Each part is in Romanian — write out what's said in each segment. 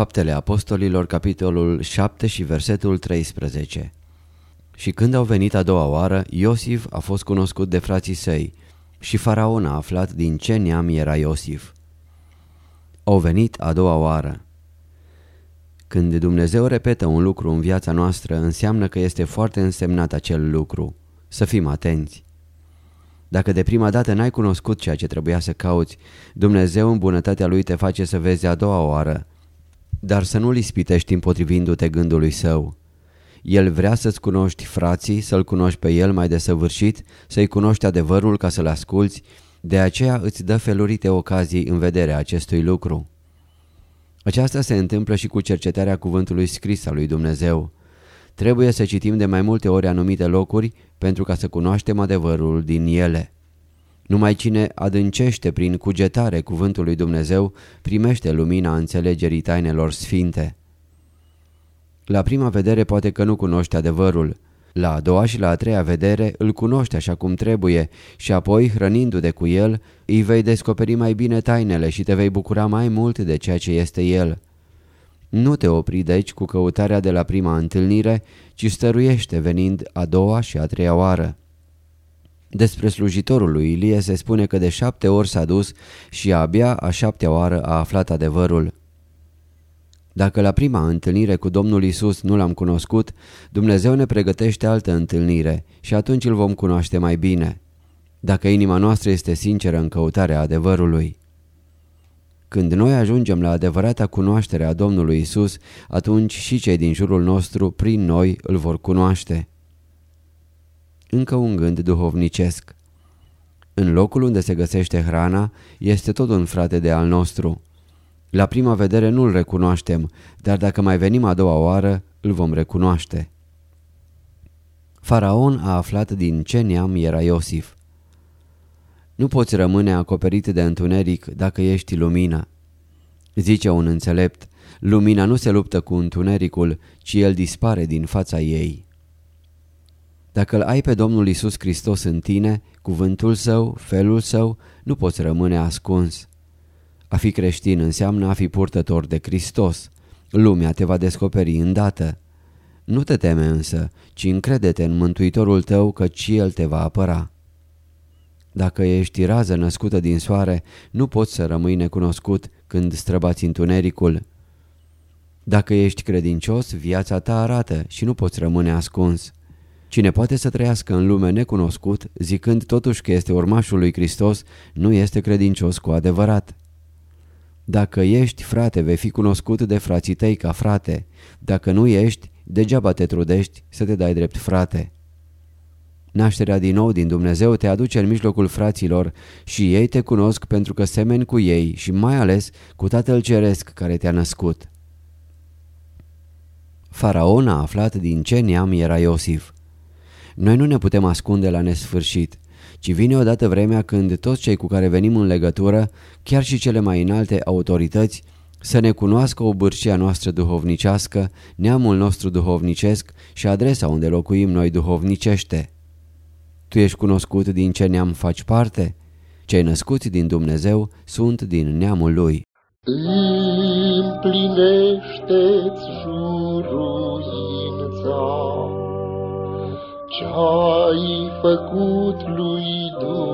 Faptele Apostolilor, capitolul 7 și versetul 13 Și când au venit a doua oară, Iosif a fost cunoscut de frații săi și faraon a aflat din ce neam era Iosif. Au venit a doua oară. Când Dumnezeu repetă un lucru în viața noastră, înseamnă că este foarte însemnat acel lucru. Să fim atenți. Dacă de prima dată n-ai cunoscut ceea ce trebuia să cauți, Dumnezeu în bunătatea Lui te face să vezi a doua oară, dar să nu-L ispitești împotrivindu-te gândului Său. El vrea să-ți cunoști frații, să-L cunoști pe El mai desăvârșit, să-i cunoști adevărul ca să-L asculți, de aceea îți dă felurite ocazii în vederea acestui lucru. Aceasta se întâmplă și cu cercetarea cuvântului scris al lui Dumnezeu. Trebuie să citim de mai multe ori anumite locuri pentru ca să cunoaștem adevărul din ele. Numai cine adâncește prin cugetare cuvântul lui Dumnezeu primește lumina înțelegerii tainelor sfinte. La prima vedere poate că nu cunoști adevărul, la a doua și la a treia vedere îl cunoști așa cum trebuie și apoi, hrănindu-te cu el, îi vei descoperi mai bine tainele și te vei bucura mai mult de ceea ce este el. Nu te opri deci cu căutarea de la prima întâlnire, ci stăruiește venind a doua și a treia oară. Despre slujitorul lui Ilie se spune că de șapte ori s-a dus și abia a șaptea oară a aflat adevărul. Dacă la prima întâlnire cu Domnul Isus nu l-am cunoscut, Dumnezeu ne pregătește altă întâlnire și atunci îl vom cunoaște mai bine. Dacă inima noastră este sinceră în căutarea adevărului. Când noi ajungem la adevărata cunoaștere a Domnului Isus, atunci și cei din jurul nostru, prin noi, îl vor cunoaște. Încă un gând duhovnicesc. În locul unde se găsește hrana, este tot un frate de al nostru. La prima vedere nu-l recunoaștem, dar dacă mai venim a doua oară, îl vom recunoaște. Faraon a aflat din ce neam era Iosif. Nu poți rămâne acoperit de întuneric dacă ești lumină. Zice un înțelept, lumina nu se luptă cu întunericul, ci el dispare din fața ei. Dacă îl ai pe Domnul Isus Hristos în tine, cuvântul său, felul său, nu poți rămâne ascuns. A fi creștin înseamnă a fi purtător de Hristos. Lumea te va descoperi îndată. Nu te teme însă, ci încrede-te în Mântuitorul tău căci El te va apăra. Dacă ești rază născută din soare, nu poți să rămâi necunoscut când străbați întunericul. Dacă ești credincios, viața ta arată și nu poți rămâne ascuns. Cine poate să trăiască în lume necunoscut, zicând totuși că este urmașul lui Hristos, nu este credincios cu adevărat. Dacă ești frate, vei fi cunoscut de frații tăi ca frate. Dacă nu ești, degeaba te trudești să te dai drept frate. Nașterea din nou din Dumnezeu te aduce în mijlocul fraților și ei te cunosc pentru că semeni cu ei și mai ales cu Tatăl Ceresc care te-a născut. Faraon a aflat din ce neam era Iosif. Noi nu ne putem ascunde la nesfârșit ci vine odată vremea când toți cei cu care venim în legătură, chiar și cele mai înalte autorități, să ne cunoască obârșia noastră duhovnicească, neamul nostru duhovnicesc și adresa unde locuim noi duhovnicește. Tu ești cunoscut din ce neam faci parte? Cei născuți din Dumnezeu sunt din neamul Lui. Împlinește-ți juruința ce-ai făcut lui Dumnezeu,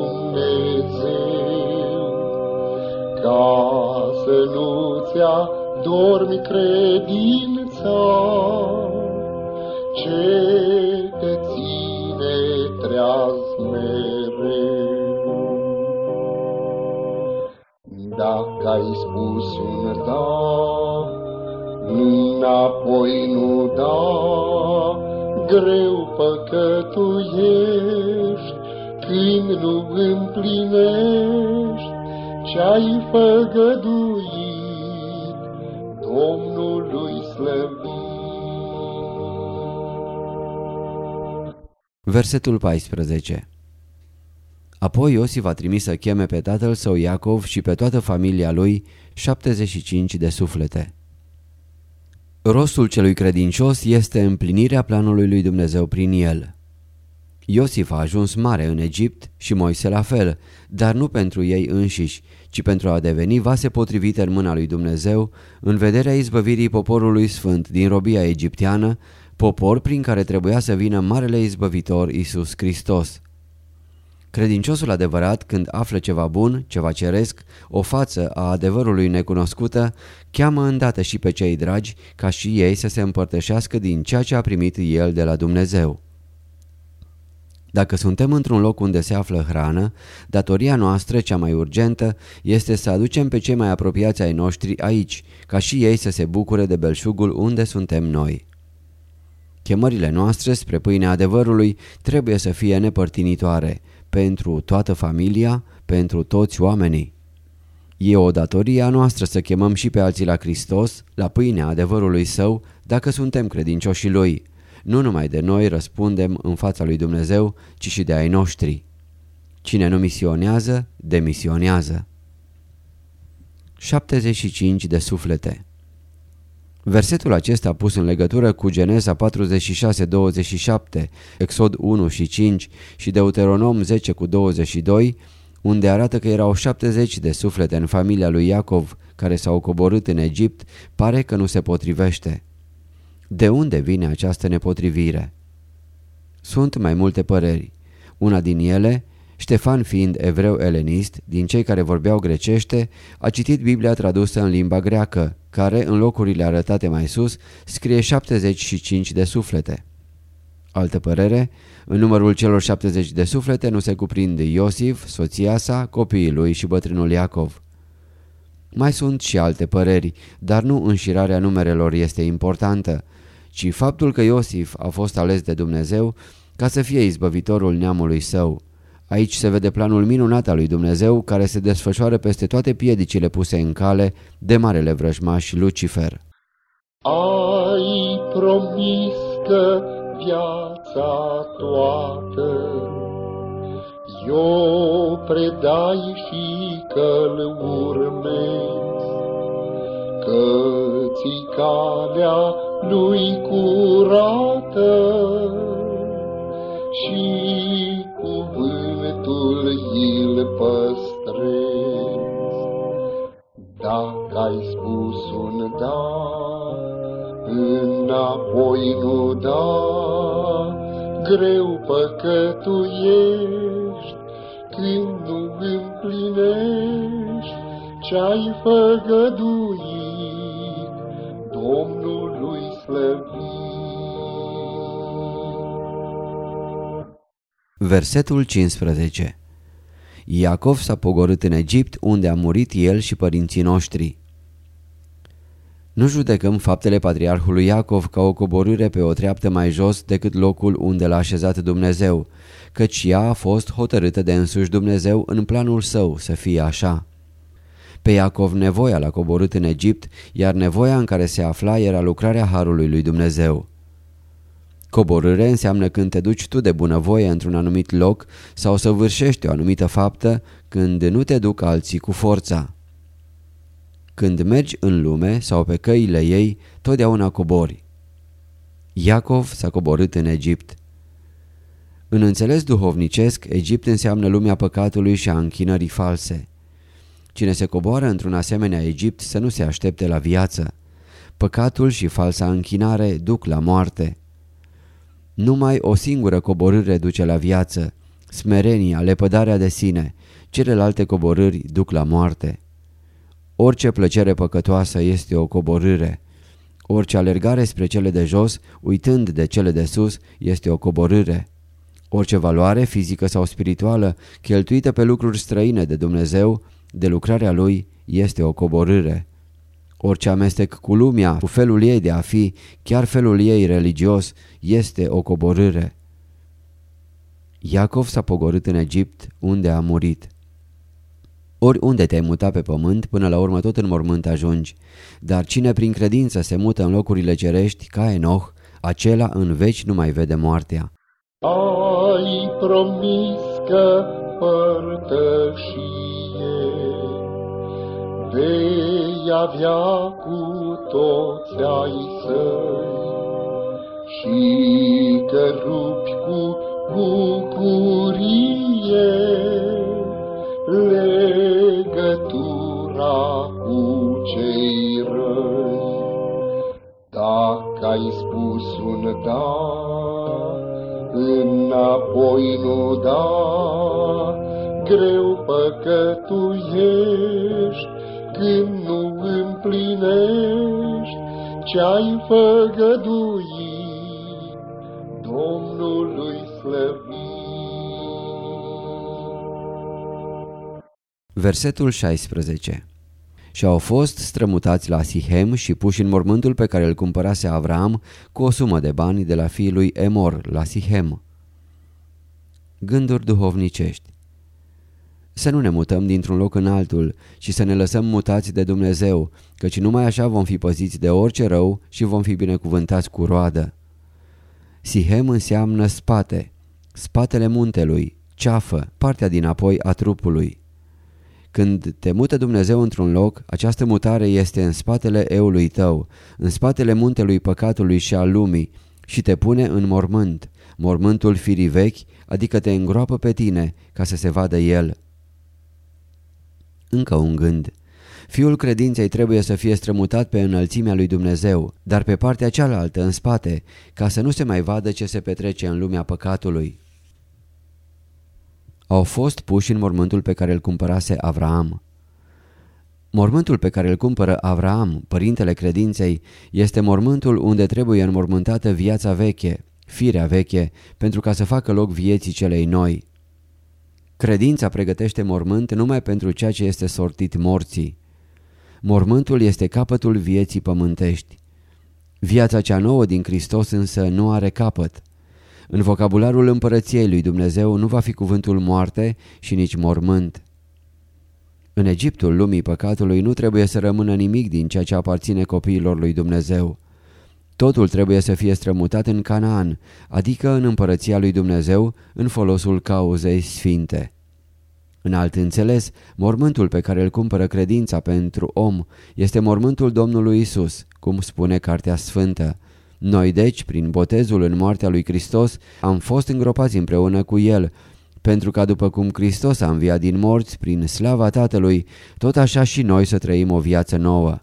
ca să nu ți dormi credința ta, ce te ține treaz mereu. Dacă ai spus un da, înapoi nu da, greu păcătuiești când nu împlinești ce-ai făgăduit Domnului slăvit. Versetul 14 Apoi Iosif a trimis să cheme pe tatăl său Iacov și pe toată familia lui 75 de suflete. Rostul celui credincios este împlinirea planului lui Dumnezeu prin el. Iosif a ajuns mare în Egipt și Moise la fel, dar nu pentru ei înșiși, ci pentru a deveni vase potrivite în mâna lui Dumnezeu în vederea izbăvirii poporului sfânt din robia egipteană, popor prin care trebuia să vină Marele Izbăvitor Isus Hristos. Credinciosul adevărat, când află ceva bun, ceva ceresc, o față a adevărului necunoscută, cheamă îndată și pe cei dragi ca și ei să se împărtășească din ceea ce a primit el de la Dumnezeu. Dacă suntem într-un loc unde se află hrană, datoria noastră, cea mai urgentă, este să aducem pe cei mai apropiați ai noștri aici, ca și ei să se bucure de belșugul unde suntem noi. Chemările noastre spre pâinea adevărului trebuie să fie nepărtinitoare, pentru toată familia, pentru toți oamenii. E o datorie a noastră să chemăm și pe alții la Hristos, la pâinea adevărului său, dacă suntem credincioși lui. Nu numai de noi răspundem în fața lui Dumnezeu, ci și de ai noștri. Cine nu misionează, demisionează. 75 de suflete Versetul acesta pus în legătură cu Geneza 46-27, Exod 1 și 5 și Deuteronom 10 cu 22, unde arată că erau 70 de suflete în familia lui Iacov care s-au coborât în Egipt, pare că nu se potrivește. De unde vine această nepotrivire? Sunt mai multe păreri. Una din ele Ștefan fiind evreu elenist, din cei care vorbeau grecește, a citit Biblia tradusă în limba greacă, care, în locurile arătate mai sus, scrie 75 de suflete. Altă părere, în numărul celor 70 de suflete nu se cuprinde Iosif, soția sa, copiii lui și bătrânul Iacov. Mai sunt și alte păreri, dar nu înșirarea numerelor este importantă, ci faptul că Iosif a fost ales de Dumnezeu ca să fie izbăvitorul neamului său. Aici se vede planul minunat al lui Dumnezeu care se desfășoară peste toate piedicile puse în cale de marele vrăjmaș Lucifer. Ai promis că viața toată eu predai și că-l urmezi, că ți calea lui curată și cuvântul îl păstrezi. Dacă ai spus un da, înapoi nu da, greu păcătuiești când nu împlinești ce-ai făgăduit Domnului slăvit. Versetul 15 Iacov s-a pogorât în Egipt unde a murit el și părinții noștri. Nu judecăm faptele patriarhului Iacov ca o coborâre pe o treaptă mai jos decât locul unde l-a așezat Dumnezeu, căci ea a fost hotărâtă de însuși Dumnezeu în planul său să fie așa. Pe Iacov nevoia l-a coborât în Egipt, iar nevoia în care se afla era lucrarea Harului lui Dumnezeu. Coborâre înseamnă când te duci tu de bunăvoie într-un anumit loc sau să vârșești o anumită faptă când nu te duc alții cu forța. Când mergi în lume sau pe căile ei, totdeauna cobori. Iacov s-a coborât în Egipt. În înțeles duhovnicesc, Egipt înseamnă lumea păcatului și a închinării false. Cine se coboară într-un asemenea Egipt să nu se aștepte la viață. Păcatul și falsa închinare duc la moarte. Numai o singură coborâre duce la viață, smerenia, lepădarea de sine, celelalte coborâri duc la moarte. Orice plăcere păcătoasă este o coborâre. Orice alergare spre cele de jos, uitând de cele de sus, este o coborâre. Orice valoare, fizică sau spirituală, cheltuită pe lucruri străine de Dumnezeu, de lucrarea Lui, este o coborâre. Orice amestec cu lumea, cu felul ei de a fi, chiar felul ei religios, este o coborâre. Iacov s-a pogorât în Egipt, unde a murit. Oriunde te-ai mutat pe pământ, până la urmă tot în mormânt ajungi. Dar cine prin credință se mută în locurile cerești, ca Enoch, acela în veci nu mai vede moartea. Ai promis că părtășie vei avea cu toți ai săi și că rupi cu bucurie legătura cu cei răi. Dacă ai spus un da, înapoi nu da, greu păcătuiești când nu împlinești ce-ai făgăduit. Domnului Versetul 16 și au fost strămutați la Sihem și puși în mormântul pe care îl cumpărase Avram cu o sumă de bani de la fiul lui Emor la Sihem. Gânduri duhovnicești Să nu ne mutăm dintr-un loc în altul și să ne lăsăm mutați de Dumnezeu, căci numai așa vom fi păziți de orice rău și vom fi binecuvântați cu roadă. Sihem înseamnă spate, spatele muntelui, ceafă, partea din apoi a trupului. Când te mută Dumnezeu într-un loc, această mutare este în spatele eului tău, în spatele muntelui păcatului și al lumii și te pune în mormânt, mormântul firii vechi, adică te îngroapă pe tine ca să se vadă el. Încă un gând. Fiul credinței trebuie să fie strămutat pe înălțimea lui Dumnezeu, dar pe partea cealaltă, în spate, ca să nu se mai vadă ce se petrece în lumea păcatului. Au fost puși în mormântul pe care îl cumpărase Avraam. Mormântul pe care îl cumpără Avraam, părintele credinței, este mormântul unde trebuie înmormântată viața veche, firea veche, pentru ca să facă loc vieții celei noi. Credința pregătește mormânt numai pentru ceea ce este sortit morții. Mormântul este capătul vieții pământești. Viața cea nouă din Hristos însă nu are capăt. În vocabularul împărăției lui Dumnezeu nu va fi cuvântul moarte și nici mormânt. În Egiptul lumii păcatului nu trebuie să rămână nimic din ceea ce aparține copiilor lui Dumnezeu. Totul trebuie să fie strămutat în Canaan, adică în împărăția lui Dumnezeu, în folosul cauzei sfinte. În alt înțeles, mormântul pe care îl cumpără credința pentru om este mormântul Domnului Isus, cum spune Cartea Sfântă. Noi deci, prin botezul în moartea lui Hristos, am fost îngropați împreună cu El, pentru ca după cum Hristos a înviat din morți prin slava Tatălui, tot așa și noi să trăim o viață nouă.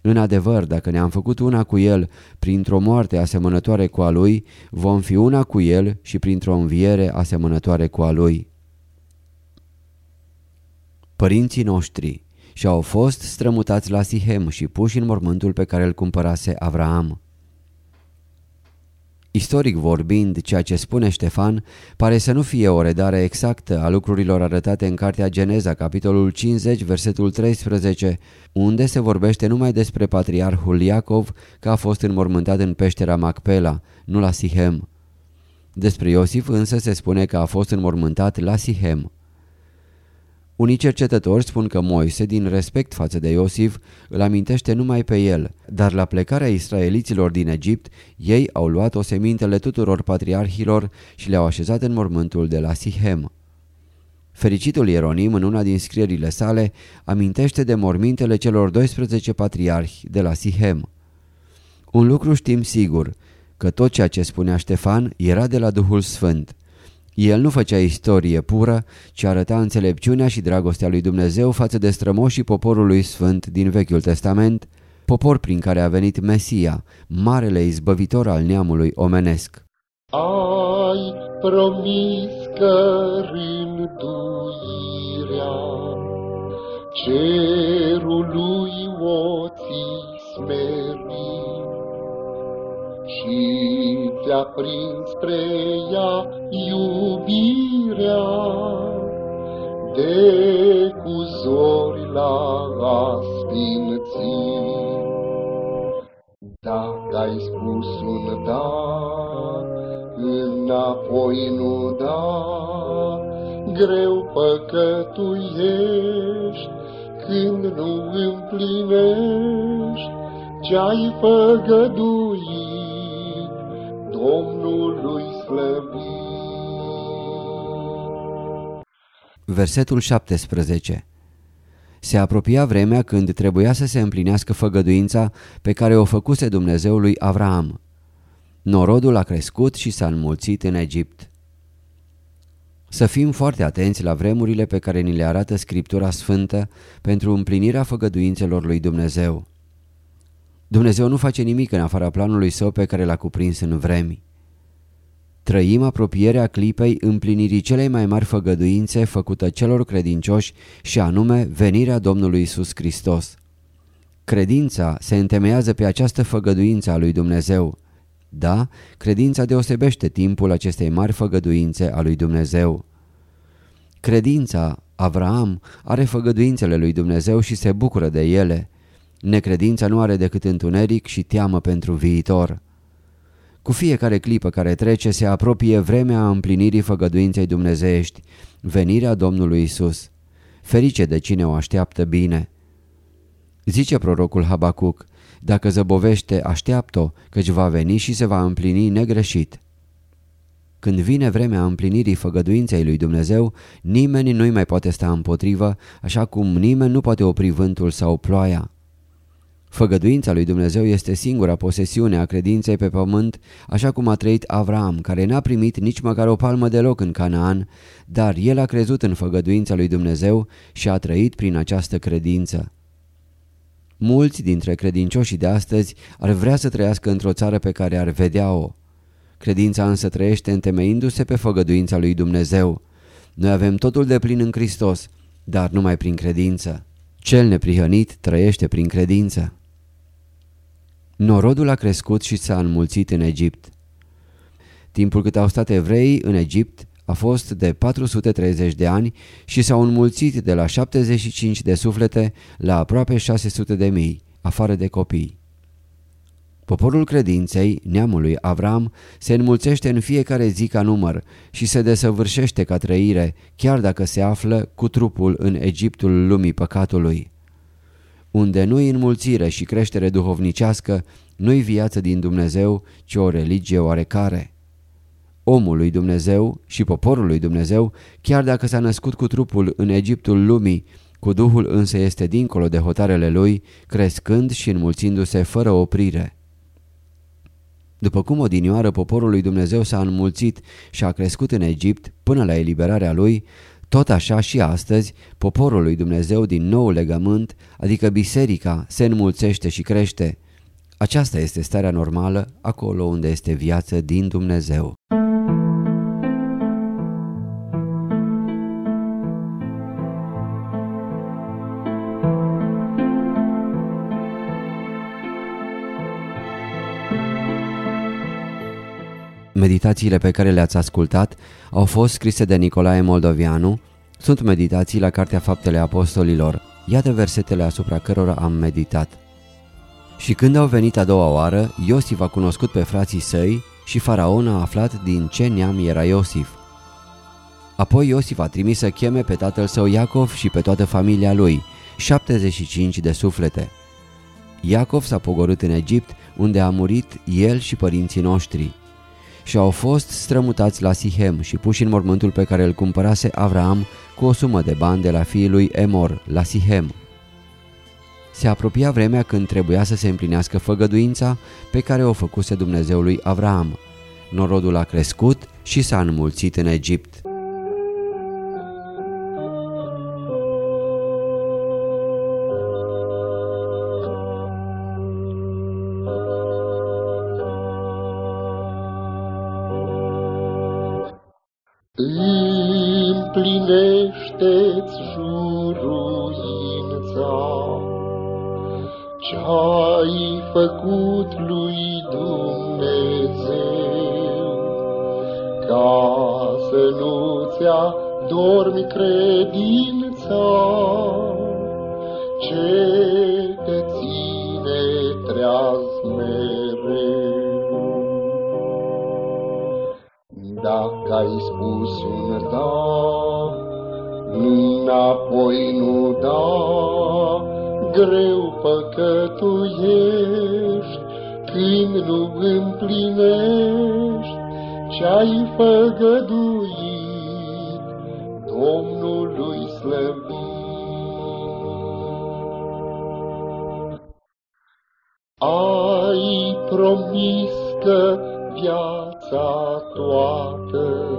În adevăr, dacă ne-am făcut una cu El printr-o moarte asemănătoare cu a Lui, vom fi una cu El și printr-o înviere asemănătoare cu a Lui părinții noștri și au fost strămutați la Sihem și puși în mormântul pe care îl cumpărase Avraam. Istoric vorbind, ceea ce spune Ștefan pare să nu fie o redare exactă a lucrurilor arătate în cartea Geneza, capitolul 50, versetul 13, unde se vorbește numai despre patriarhul Iacov că a fost înmormântat în peștera Macpela, nu la Sihem. Despre Iosif însă se spune că a fost înmormântat la Sihem. Unii cercetători spun că Moise, din respect față de Iosif, îl amintește numai pe el, dar la plecarea israeliților din Egipt, ei au luat o semintele tuturor patriarhilor și le-au așezat în mormântul de la Sihem. Fericitul Ieronim, în una din scrierile sale, amintește de mormintele celor 12 patriarhi de la Sihem. Un lucru știm sigur, că tot ceea ce spunea Ștefan era de la Duhul Sfânt. El nu făcea istorie pură, ci arăta înțelepciunea și dragostea lui Dumnezeu față de strămoșii poporului sfânt din Vechiul Testament, popor prin care a venit Mesia, marele izbăvitor al neamului omenesc. Ai promis că rânduirea cerului o ți smeri și te-a prins spre ea iubirea. De cu zori la asfinții. Dacă ai spus un da, înapoi nu da, greu păcătuiești când nu împlinești ce-ai făgăduit Domnului slăvit. Versetul 17 Se apropia vremea când trebuia să se împlinească făgăduința pe care o făcuse Dumnezeu lui Avraam. Norodul a crescut și s-a înmulțit în Egipt. Să fim foarte atenți la vremurile pe care ni le arată Scriptura Sfântă pentru împlinirea făgăduințelor lui Dumnezeu. Dumnezeu nu face nimic în afara planului său pe care l-a cuprins în vremi. Trăim apropierea clipei împlinirii celei mai mari făgăduințe făcută celor credincioși și anume venirea Domnului Isus Hristos. Credința se întemeiază pe această făgăduință a lui Dumnezeu. Da, credința deosebește timpul acestei mari făgăduințe a lui Dumnezeu. Credința, Avraam, are făgăduințele lui Dumnezeu și se bucură de ele. Necredința nu are decât întuneric și teamă pentru viitor. Cu fiecare clipă care trece se apropie vremea împlinirii făgăduinței dumnezeiești, venirea Domnului Isus. Ferice de cine o așteaptă bine. Zice prorocul Habacuc, dacă zăbovește, așteaptă-o, căci va veni și se va împlini negreșit. Când vine vremea împlinirii făgăduinței lui Dumnezeu, nimeni nu-i mai poate sta împotrivă, așa cum nimeni nu poate opri vântul sau ploaia. Făgăduința lui Dumnezeu este singura posesiune a credinței pe pământ, așa cum a trăit Avram, care n-a primit nici măcar o palmă deloc în Canaan, dar el a crezut în făgăduința lui Dumnezeu și a trăit prin această credință. Mulți dintre credincioșii de astăzi ar vrea să trăiască într-o țară pe care ar vedea-o. Credința însă trăiește întemeindu-se pe făgăduința lui Dumnezeu. Noi avem totul de plin în Hristos, dar numai prin credință. Cel neprihănit trăiește prin credință. Norodul a crescut și s-a înmulțit în Egipt. Timpul cât au stat evreii în Egipt a fost de 430 de ani și s-au înmulțit de la 75 de suflete la aproape 600 de mii, afară de copii. Poporul credinței, neamului Avram, se înmulțește în fiecare zi ca număr și se desăvârșește ca trăire, chiar dacă se află cu trupul în Egiptul lumii păcatului. Unde nu-i înmulțire și creștere duhovnicească, nu-i viață din Dumnezeu, ci o religie oarecare. Omul lui Dumnezeu și poporul lui Dumnezeu, chiar dacă s-a născut cu trupul în Egiptul lumii, cu Duhul însă este dincolo de hotarele lui, crescând și înmulțindu-se fără oprire. După cum odinioară poporul lui Dumnezeu s-a înmulțit și a crescut în Egipt până la eliberarea lui, tot așa și astăzi, poporul lui Dumnezeu din nou legământ, adică biserica, se înmulțește și crește. Aceasta este starea normală acolo unde este viață din Dumnezeu. Meditațiile pe care le-ați ascultat au fost scrise de Nicolae Moldovianu, sunt meditații la Cartea Faptele Apostolilor. Iată versetele asupra cărora am meditat. Și când au venit a doua oară, Iosif a cunoscut pe frații săi și faraon a aflat din ce neam era Iosif. Apoi Iosif a trimis să cheme pe tatăl său Iacov și pe toată familia lui, 75 de suflete. Iacov s-a pogorât în Egipt, unde a murit el și părinții noștri și au fost strămutați la Sihem și puși în mormântul pe care îl cumpărase Avram cu o sumă de bani de la fiul lui Emor, la Sihem. Se apropia vremea când trebuia să se împlinească făgăduința pe care o făcuse Dumnezeului Avram. Norodul a crescut și s-a înmulțit în Egipt. Spus un da, înapoi nu da, greu păcătuiești când nu împlinești ce-ai făgăduit Domnului slăvit. Ai promis că viața toată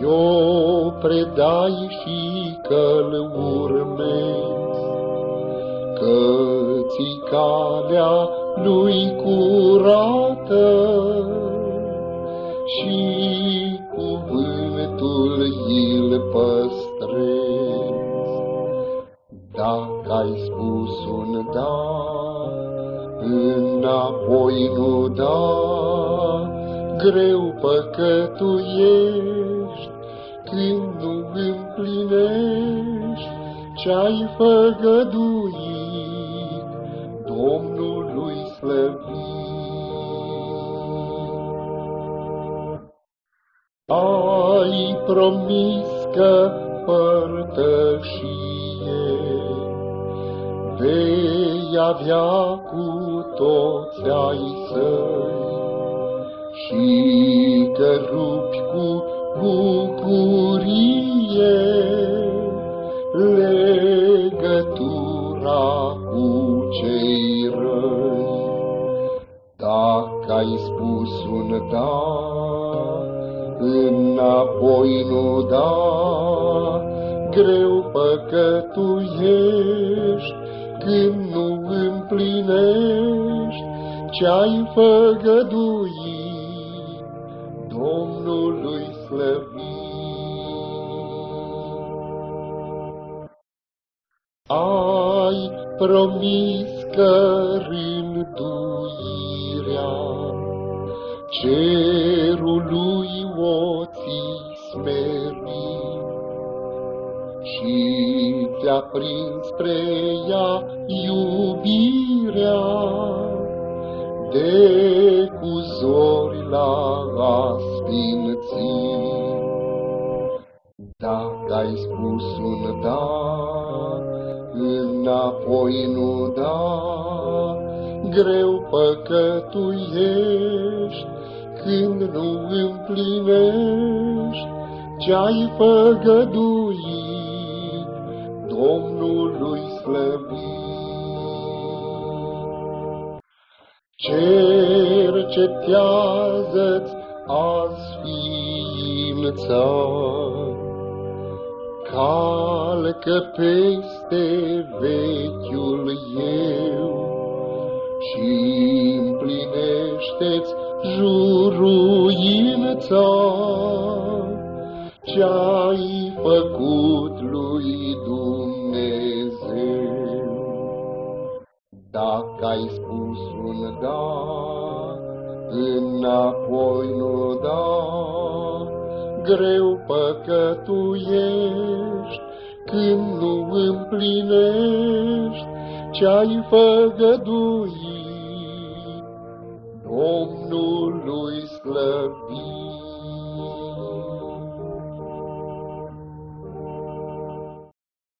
eu predai și că-l urmezi că ți calea lui curată și cuvântul îl păstrezi. Dacă ai spus un da, înapoi nu da, greu păcătuiești un da, înapoi nu da, greu păcătuiești. Când nu împlinești ce-ai făgăduit și ți-a prins spre ea iubirea. De cu zori la asfinții. Dacă ai spus un da, înapoi nu da, greu păcătuiești când nu împlinești ce-ai făgăduit Domnului slăvit. Cercetează-ți azi ființa, calcă peste vechiul eu și împlinește-ți juruința ce-ai făcut lui Dacă ai spus un da, înapoi nu da, greu păcătuiești când nu împlinești ce-ai făgăduit Domnului slăvit.